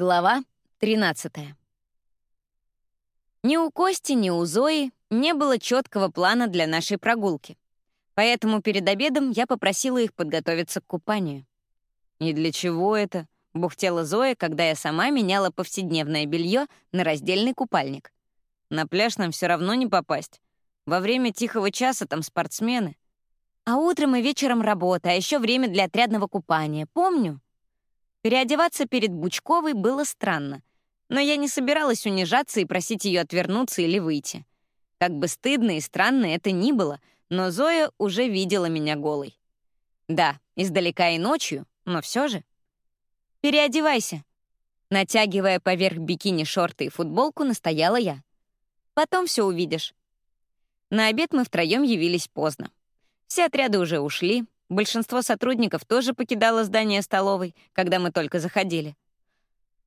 Глава 13. Ни у Кости, ни у Зои не было четкого плана для нашей прогулки. Поэтому перед обедом я попросила их подготовиться к купанию. «И для чего это?» — бухтела Зоя, когда я сама меняла повседневное белье на раздельный купальник. «На пляж нам все равно не попасть. Во время тихого часа там спортсмены. А утром и вечером работа, а еще время для отрядного купания. Помню?» Переодеваться перед Бучковой было странно, но я не собиралась унижаться и просить ее отвернуться или выйти. Как бы стыдно и странно это ни было, но Зоя уже видела меня голой. Да, издалека и ночью, но все же. «Переодевайся», Натягивая поверх бикини шорты и футболку, настояла я. «Потом все увидишь». На обед мы втроем явились поздно. Все отряды уже ушли, Большинство сотрудников тоже покидало здание столовой, когда мы только заходили.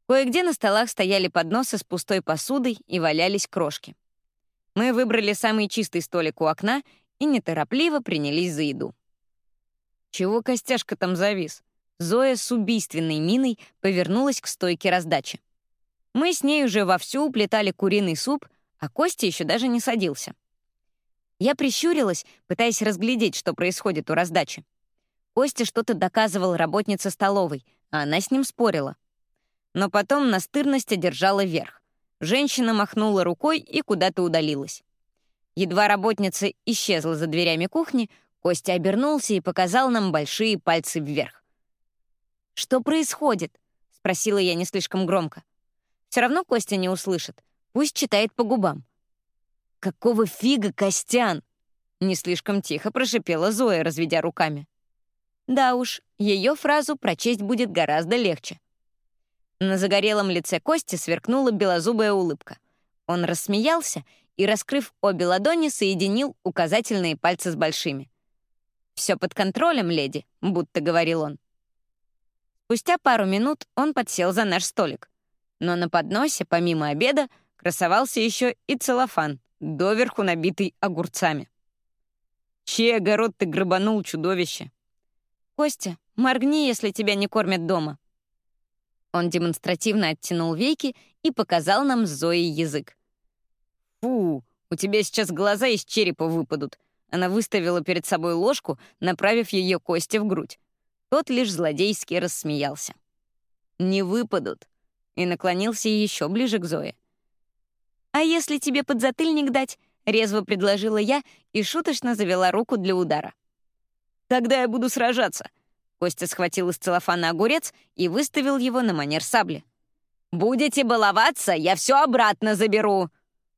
Кое-где на столах стояли подносы с пустой посудой и валялись крошки. Мы выбрали самый чистый столик у окна и неторопливо принялись за еду. Чего костяшка там завис? Зоя с убийственной миной повернулась к стойке раздачи. Мы с ней уже вовсю уплетали куриный суп, а Костя еще даже не садился. Я прищурилась, пытаясь разглядеть, что происходит у раздачи. Костя что-то доказывал работнице столовой, а она с ним спорила. Но потом настырность одержала верх. Женщина махнула рукой и куда-то удалилась. Едва работница исчезла за дверями кухни, Костя обернулся и показал нам большие пальцы вверх. «Что происходит?» — спросила я не слишком громко. Все равно Костя не услышит. Пусть читает по губам. «Какого фига, Костян?» Не слишком тихо прошипела Зоя, разведя руками. Да уж, ее фразу прочесть будет гораздо легче. На загорелом лице Кости сверкнула белозубая улыбка. Он рассмеялся и, раскрыв обе ладони, соединил указательные пальцы с большими. «Все под контролем, леди», — будто говорил он. Спустя пару минут он подсел за наш столик. Но на подносе, помимо обеда, красовался еще и целлофан, доверху набитый огурцами. «Чей огород ты грабанул, чудовище?» «Костя, моргни, если тебя не кормят дома». Он демонстративно оттянул веки и показал нам с Зоей язык. «Фу, у тебя сейчас глаза из черепа выпадут». Она выставила перед собой ложку, направив ее Косте в грудь. Тот лишь злодейски рассмеялся. «Не выпадут», и наклонился еще ближе к Зое. «А если тебе подзатыльник дать?» — резво предложила я и шуточно завела руку для удара. Тогда я буду сражаться». Костя схватил из целлофана огурец и выставил его на манер сабли. «Будете баловаться, я все обратно заберу!»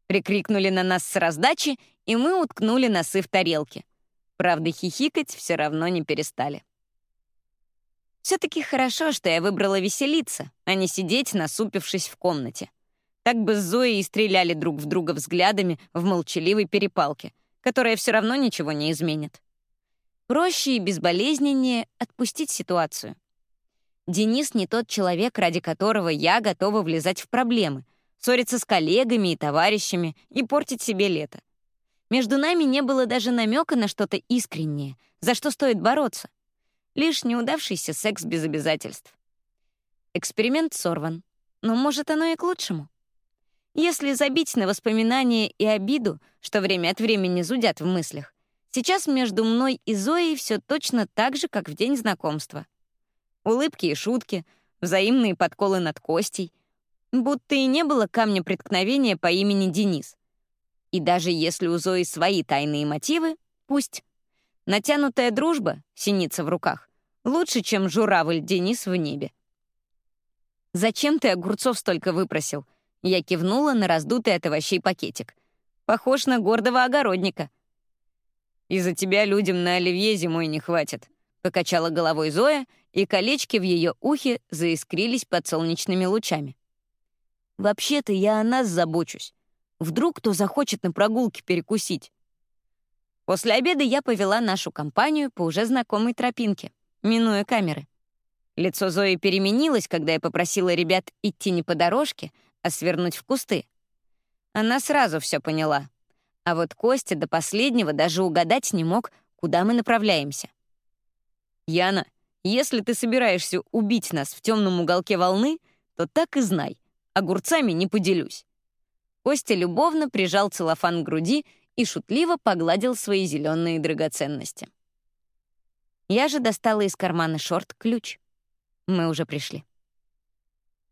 Прикрикнули на нас с раздачи, и мы уткнули носы в тарелки. Правда, хихикать все равно не перестали. Все-таки хорошо, что я выбрала веселиться, а не сидеть, насупившись в комнате. Так бы Зоей и стреляли друг в друга взглядами в молчаливой перепалке, которая все равно ничего не изменит. Проще и безболезненнее отпустить ситуацию. Денис не тот человек, ради которого я готова влезать в проблемы, ссориться с коллегами и товарищами и портить себе лето. Между нами не было даже намека на что-то искреннее, за что стоит бороться. Лишь неудавшийся секс без обязательств. Эксперимент сорван. Но, может, оно и к лучшему. Если забить на воспоминания и обиду, что время от времени зудят в мыслях, Сейчас между мной и Зоей все точно так же, как в день знакомства. Улыбки и шутки, взаимные подколы над Костей. Будто и не было камня преткновения по имени Денис. И даже если у Зои свои тайные мотивы, пусть. Натянутая дружба, синица в руках, лучше, чем журавль Денис в небе. «Зачем ты огурцов столько выпросил?» Я кивнула на раздутый от овощей пакетик. «Похож на гордого огородника». Из-за тебя людям на оливье зимой не хватит», — покачала головой Зоя, и колечки в ее ухе заискрились под солнечными лучами. «Вообще-то я о нас забочусь. Вдруг кто захочет на прогулке перекусить?» После обеда я повела нашу компанию по уже знакомой тропинке, минуя камеры. Лицо Зои переменилось, когда я попросила ребят идти не по дорожке, а свернуть в кусты. Она сразу все поняла. А вот Костя до последнего даже угадать не мог, куда мы направляемся. «Яна, если ты собираешься убить нас в темном уголке волны, то так и знай. Огурцами не поделюсь». Костя любовно прижал целлофан к груди и шутливо погладил свои зеленые драгоценности. Я же достала из кармана шорт ключ. Мы уже пришли.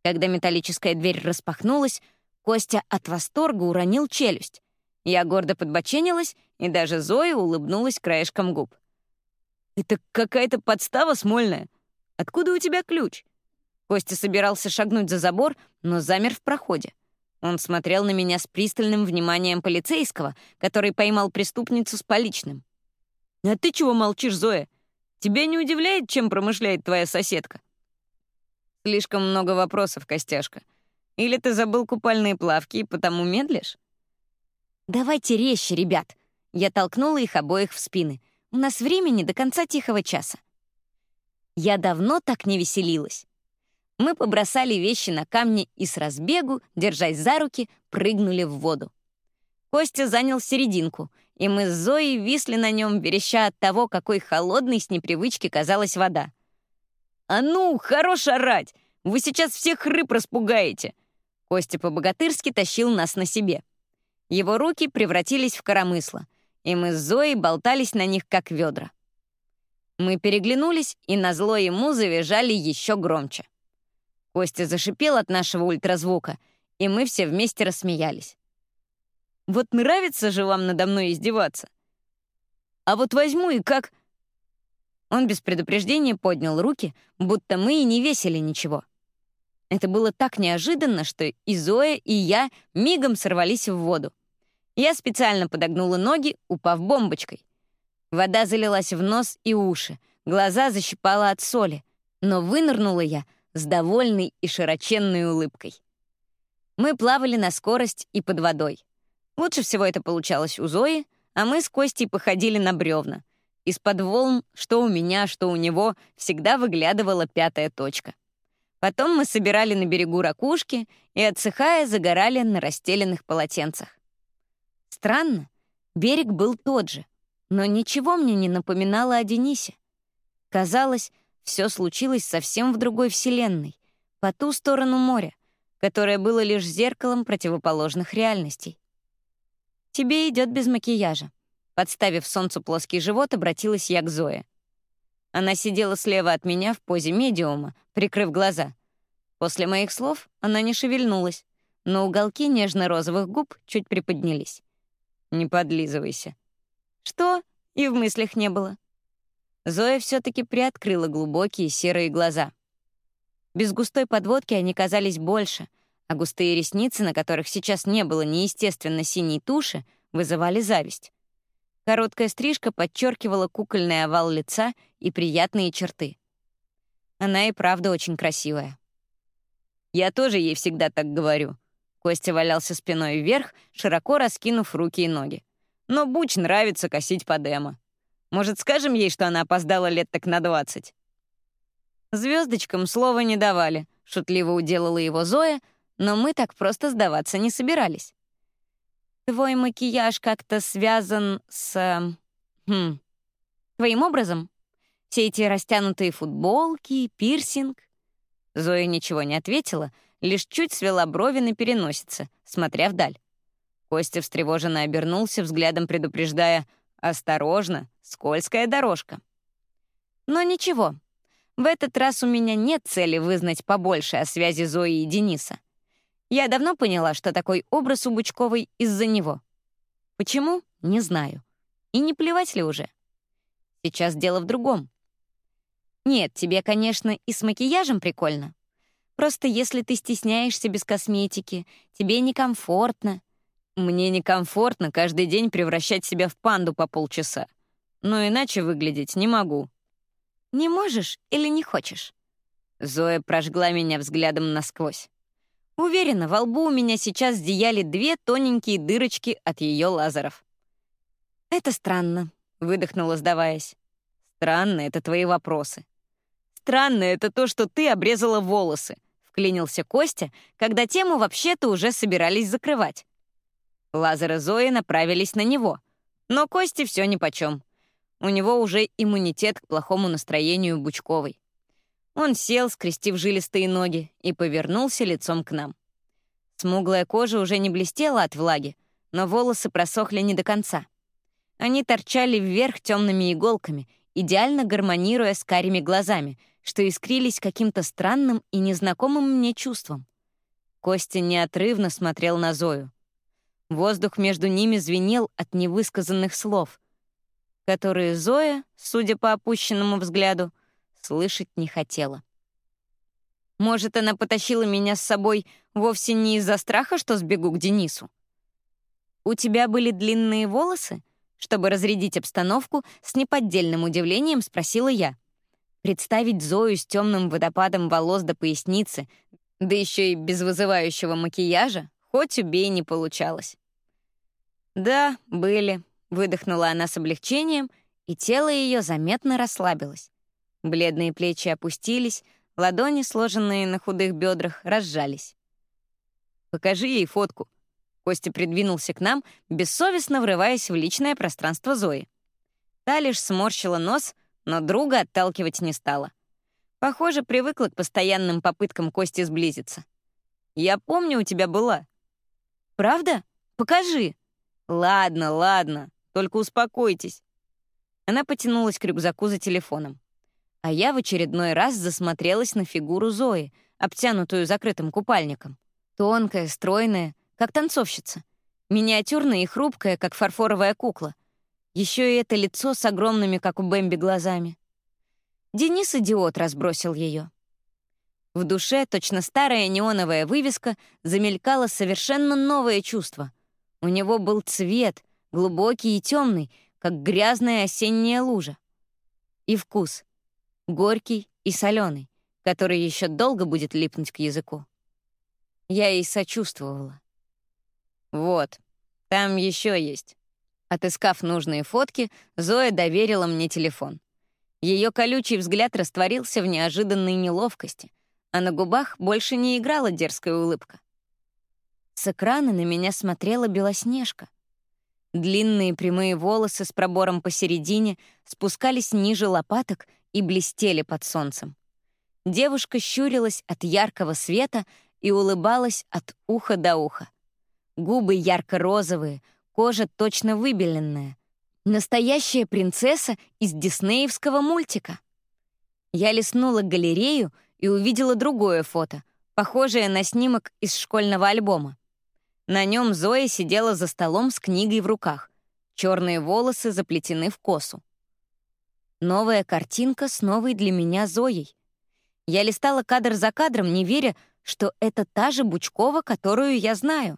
Когда металлическая дверь распахнулась, Костя от восторга уронил челюсть. Я гордо подбоченилась, и даже Зоя улыбнулась краешком губ. «Это какая-то подстава смольная. Откуда у тебя ключ?» Костя собирался шагнуть за забор, но замер в проходе. Он смотрел на меня с пристальным вниманием полицейского, который поймал преступницу с поличным. «А ты чего молчишь, Зоя? Тебя не удивляет, чем промышляет твоя соседка?» «Слишком много вопросов, Костяшка. Или ты забыл купальные плавки и потому медлишь?» «Давайте резче, ребят!» Я толкнула их обоих в спины. «У нас времени до конца тихого часа». Я давно так не веселилась. Мы побросали вещи на камни и с разбегу, держась за руки, прыгнули в воду. Костя занял серединку, и мы с Зоей висли на нем, вереща от того, какой холодной с непривычки казалась вода. «А ну, хорош орать! Вы сейчас всех рыб распугаете!» Костя по-богатырски тащил нас на себе. Его руки превратились в коромысло, и мы с Зоей болтались на них, как ведра. Мы переглянулись, и на зло ему завизжали еще громче. Костя зашипел от нашего ультразвука, и мы все вместе рассмеялись. «Вот нравится же вам надо мной издеваться? А вот возьму и как...» Он без предупреждения поднял руки, будто мы и не весили ничего. Это было так неожиданно, что и Зоя, и я мигом сорвались в воду. Я специально подогнула ноги, упав бомбочкой. Вода залилась в нос и уши, глаза защипала от соли, но вынырнула я — с довольной и широченной улыбкой. Мы плавали на скорость и под водой. Лучше всего это получалось у Зои, а мы с Костей походили на бревна. Из-под волн, что у меня, что у него, всегда выглядывала пятая точка. Потом мы собирали на берегу ракушки и, отсыхая, загорали на расстеленных полотенцах. Странно, берег был тот же, но ничего мне не напоминало о Денисе. Казалось, все случилось совсем в другой вселенной, по ту сторону моря, которое было лишь зеркалом противоположных реальностей. «Тебе идет без макияжа», — подставив солнцу плоский живот, обратилась я к Зое. Она сидела слева от меня в позе медиума, прикрыв глаза. После моих слов она не шевельнулась, но уголки нежно-розовых губ чуть приподнялись. «Не подлизывайся». «Что?» И в мыслях не было. Зоя все-таки приоткрыла глубокие серые глаза. Без густой подводки они казались больше, а густые ресницы, на которых сейчас не было неестественно синей туши, вызывали зависть. Короткая стрижка подчеркивала кукольный овал лица и приятные черты. Она и правда очень красивая. Я тоже ей всегда так говорю. Костя валялся спиной вверх, широко раскинув руки и ноги. Но Буч нравится косить по демо. Может, скажем ей, что она опоздала лет так на двадцать?» Звездочкам слова не давали, шутливо уделала его Зоя, но мы так просто сдаваться не собирались. «Твой макияж как-то связан с... Эм, хм... Твоим образом? Все эти растянутые футболки, пирсинг?» Зоя ничего не ответила, лишь чуть свела брови на переносице, смотря вдаль. Костя встревоженно обернулся, взглядом предупреждая — Осторожно, скользкая дорожка. Но ничего, в этот раз у меня нет цели вызнать побольше о связи Зои и Дениса. Я давно поняла, что такой образ у Бучковой из-за него. Почему? Не знаю. И не плевать ли уже? Сейчас дело в другом. Нет, тебе, конечно, и с макияжем прикольно. Просто если ты стесняешься без косметики, тебе некомфортно, мне некомфортно каждый день превращать себя в панду по полчаса. Но иначе выглядеть не могу. Не можешь или не хочешь? Зоя прожгла меня взглядом насквозь. Уверена, во лбу у меня сейчас зияли две тоненькие дырочки от ее лазеров. «Это странно», — выдохнула, сдаваясь. «Странно — это твои вопросы». «Странно — это то, что ты обрезала волосы», — вклинился Костя, когда тему вообще-то уже собирались закрывать. Лазер и Зои направились на него. Но Кости все нипочем. У него уже иммунитет к плохому настроению Бучковой. Он сел, скрестив жилистые ноги, и повернулся лицом к нам. Смуглая кожа уже не блестела от влаги, но волосы просохли не до конца. Они торчали вверх темными иголками, идеально гармонируя с карими глазами, что искрились каким-то странным и незнакомым мне чувством. Костя неотрывно смотрел на Зою. Воздух между ними звенел от невысказанных слов, которые Зоя, судя по опущенному взгляду, слышать не хотела. Может, она потащила меня с собой вовсе не из-за страха, что сбегу к Денису? «У тебя были длинные волосы?» Чтобы разрядить обстановку, с неподдельным удивлением спросила я. Представить Зою с темным водопадом волос до поясницы, да еще и без вызывающего макияжа, хоть убей не получалось. «Да, были», — выдохнула она с облегчением, и тело ее заметно расслабилось. Бледные плечи опустились, ладони, сложенные на худых бедрах, разжались. «Покажи ей фотку». Костя придвинулся к нам, бессовестно врываясь в личное пространство Зои. Та лишь сморщила нос, но друга отталкивать не стала. Похоже, привыкла к постоянным попыткам Кости сблизиться. «Я помню, у тебя была». «Правда? Покажи». «Ладно, ладно, только успокойтесь». Она потянулась к рюкзаку за телефоном. А я в очередной раз засмотрелась на фигуру Зои, обтянутую закрытым купальником. Тонкая, стройная, как танцовщица. Миниатюрная и хрупкая, как фарфоровая кукла. Еще и это лицо с огромными, как у Бэмби, глазами. Денис идиот разбросил ее. В душе точно старая неоновая вывеска замелькало совершенно новое чувство. У него был цвет, глубокий и темный, как грязная осенняя лужа. И вкус — горький и соленый, который еще долго будет липнуть к языку. Я ей сочувствовала. Вот, там еще есть. Отыскав нужные фотки, Зоя доверила мне телефон. Ее колючий взгляд растворился в неожиданной неловкости, а на губах больше не играла дерзкая улыбка. С экрана на меня смотрела Белоснежка. Длинные прямые волосы с пробором посередине спускались ниже лопаток и блестели под солнцем. Девушка щурилась от яркого света и улыбалась от уха до уха. Губы ярко-розовые, кожа точно выбеленная. Настоящая принцесса из диснеевского мультика. Я листнула галерею и увидела другое фото, похожее на снимок из школьного альбома. На нем Зоя сидела за столом с книгой в руках. Черные волосы заплетены в косу. Новая картинка с новой для меня Зоей. Я листала кадр за кадром, не веря, что это та же Бучкова, которую я знаю.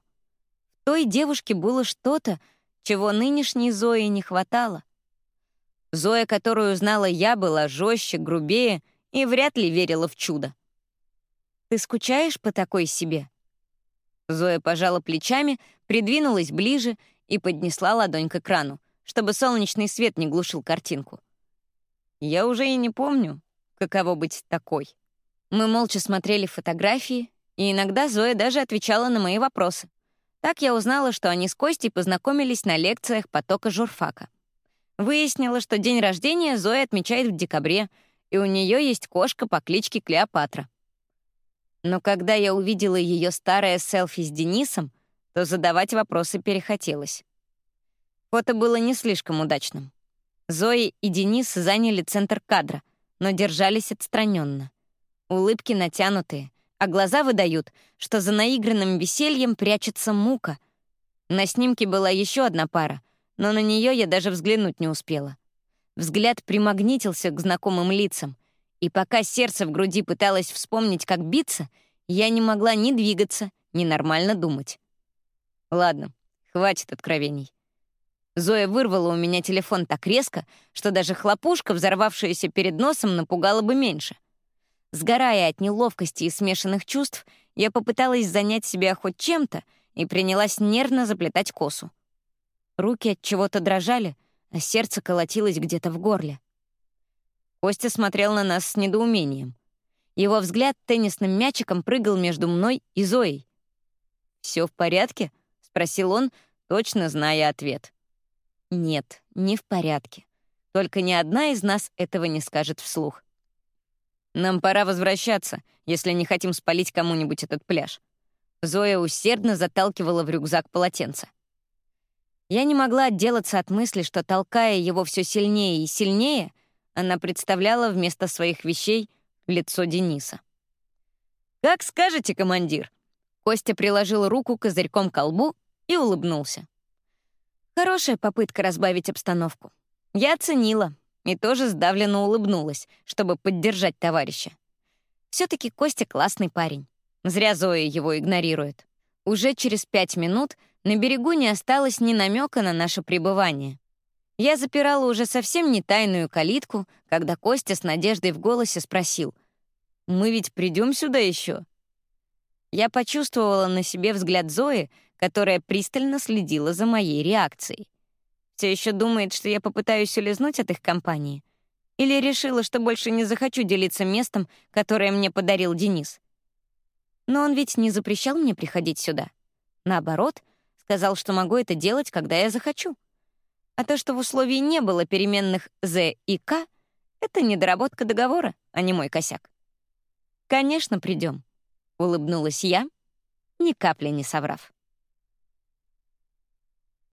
В той девушке было что-то, чего нынешней Зои не хватало. Зоя, которую знала я, была жестче, грубее и вряд ли верила в чудо. «Ты скучаешь по такой себе?» Зоя пожала плечами, придвинулась ближе и поднесла ладонь к экрану, чтобы солнечный свет не глушил картинку. Я уже и не помню, каково быть такой. Мы молча смотрели фотографии, и иногда Зоя даже отвечала на мои вопросы. Так я узнала, что они с Костей познакомились на лекциях потока журфака. Выяснила, что день рождения Зоя отмечает в декабре, и у нее есть кошка по кличке Клеопатра. Но когда я увидела ее старое селфи с Денисом, то задавать вопросы перехотелось. Фото было не слишком удачным. Зои и Денис заняли центр кадра, но держались отстраненно. Улыбки натянутые, а глаза выдают, что за наигранным весельем прячется мука. На снимке была еще одна пара, но на нее я даже взглянуть не успела. Взгляд примагнитился к знакомым лицам, и пока сердце в груди пыталось вспомнить, как биться, я не могла ни двигаться, ни нормально думать. Ладно, хватит откровений. Зоя вырвала у меня телефон так резко, что даже хлопушка, взорвавшаяся перед носом, напугала бы меньше. Сгорая от неловкости и смешанных чувств, я попыталась занять себя хоть чем-то и принялась нервно заплетать косу. Руки от чего-то дрожали, а сердце колотилось где-то в горле. Костя смотрел на нас с недоумением. Его взгляд теннисным мячиком прыгал между мной и Зоей. «Все в порядке?» — спросил он, точно зная ответ. Нет, не в порядке. Только ни одна из нас этого не скажет вслух. Нам пора возвращаться, если не хотим спалить кому-нибудь этот пляж. Зоя усердно заталкивала в рюкзак полотенце. Я не могла отделаться от мысли, что, толкая его все сильнее и сильнее, она представляла вместо своих вещей лицо Дениса. «Как скажете, командир!» Костя приложил руку козырьком к колбу и улыбнулся. Хорошая попытка разбавить обстановку. Я оценила и тоже сдавленно улыбнулась, чтобы поддержать товарища. все таки Костя классный парень. Зря Зоя его игнорирует. Уже через пять минут на берегу не осталось ни намека на наше пребывание. Я запирала уже совсем не тайную калитку, когда Костя с надеждой в голосе спросил, «Мы ведь придем сюда еще?» Я почувствовала на себе взгляд Зои, которая пристально следила за моей реакцией. Все еще думает, что я попытаюсь улизнуть от их компании? Или решила, что больше не захочу делиться местом, которое мне подарил Денис? Но он ведь не запрещал мне приходить сюда. Наоборот, сказал, что могу это делать, когда я захочу. А то, что в условии не было переменных «з» и «к», это недоработка договора, а не мой косяк. «Конечно, придем», — улыбнулась я, ни капли не соврав.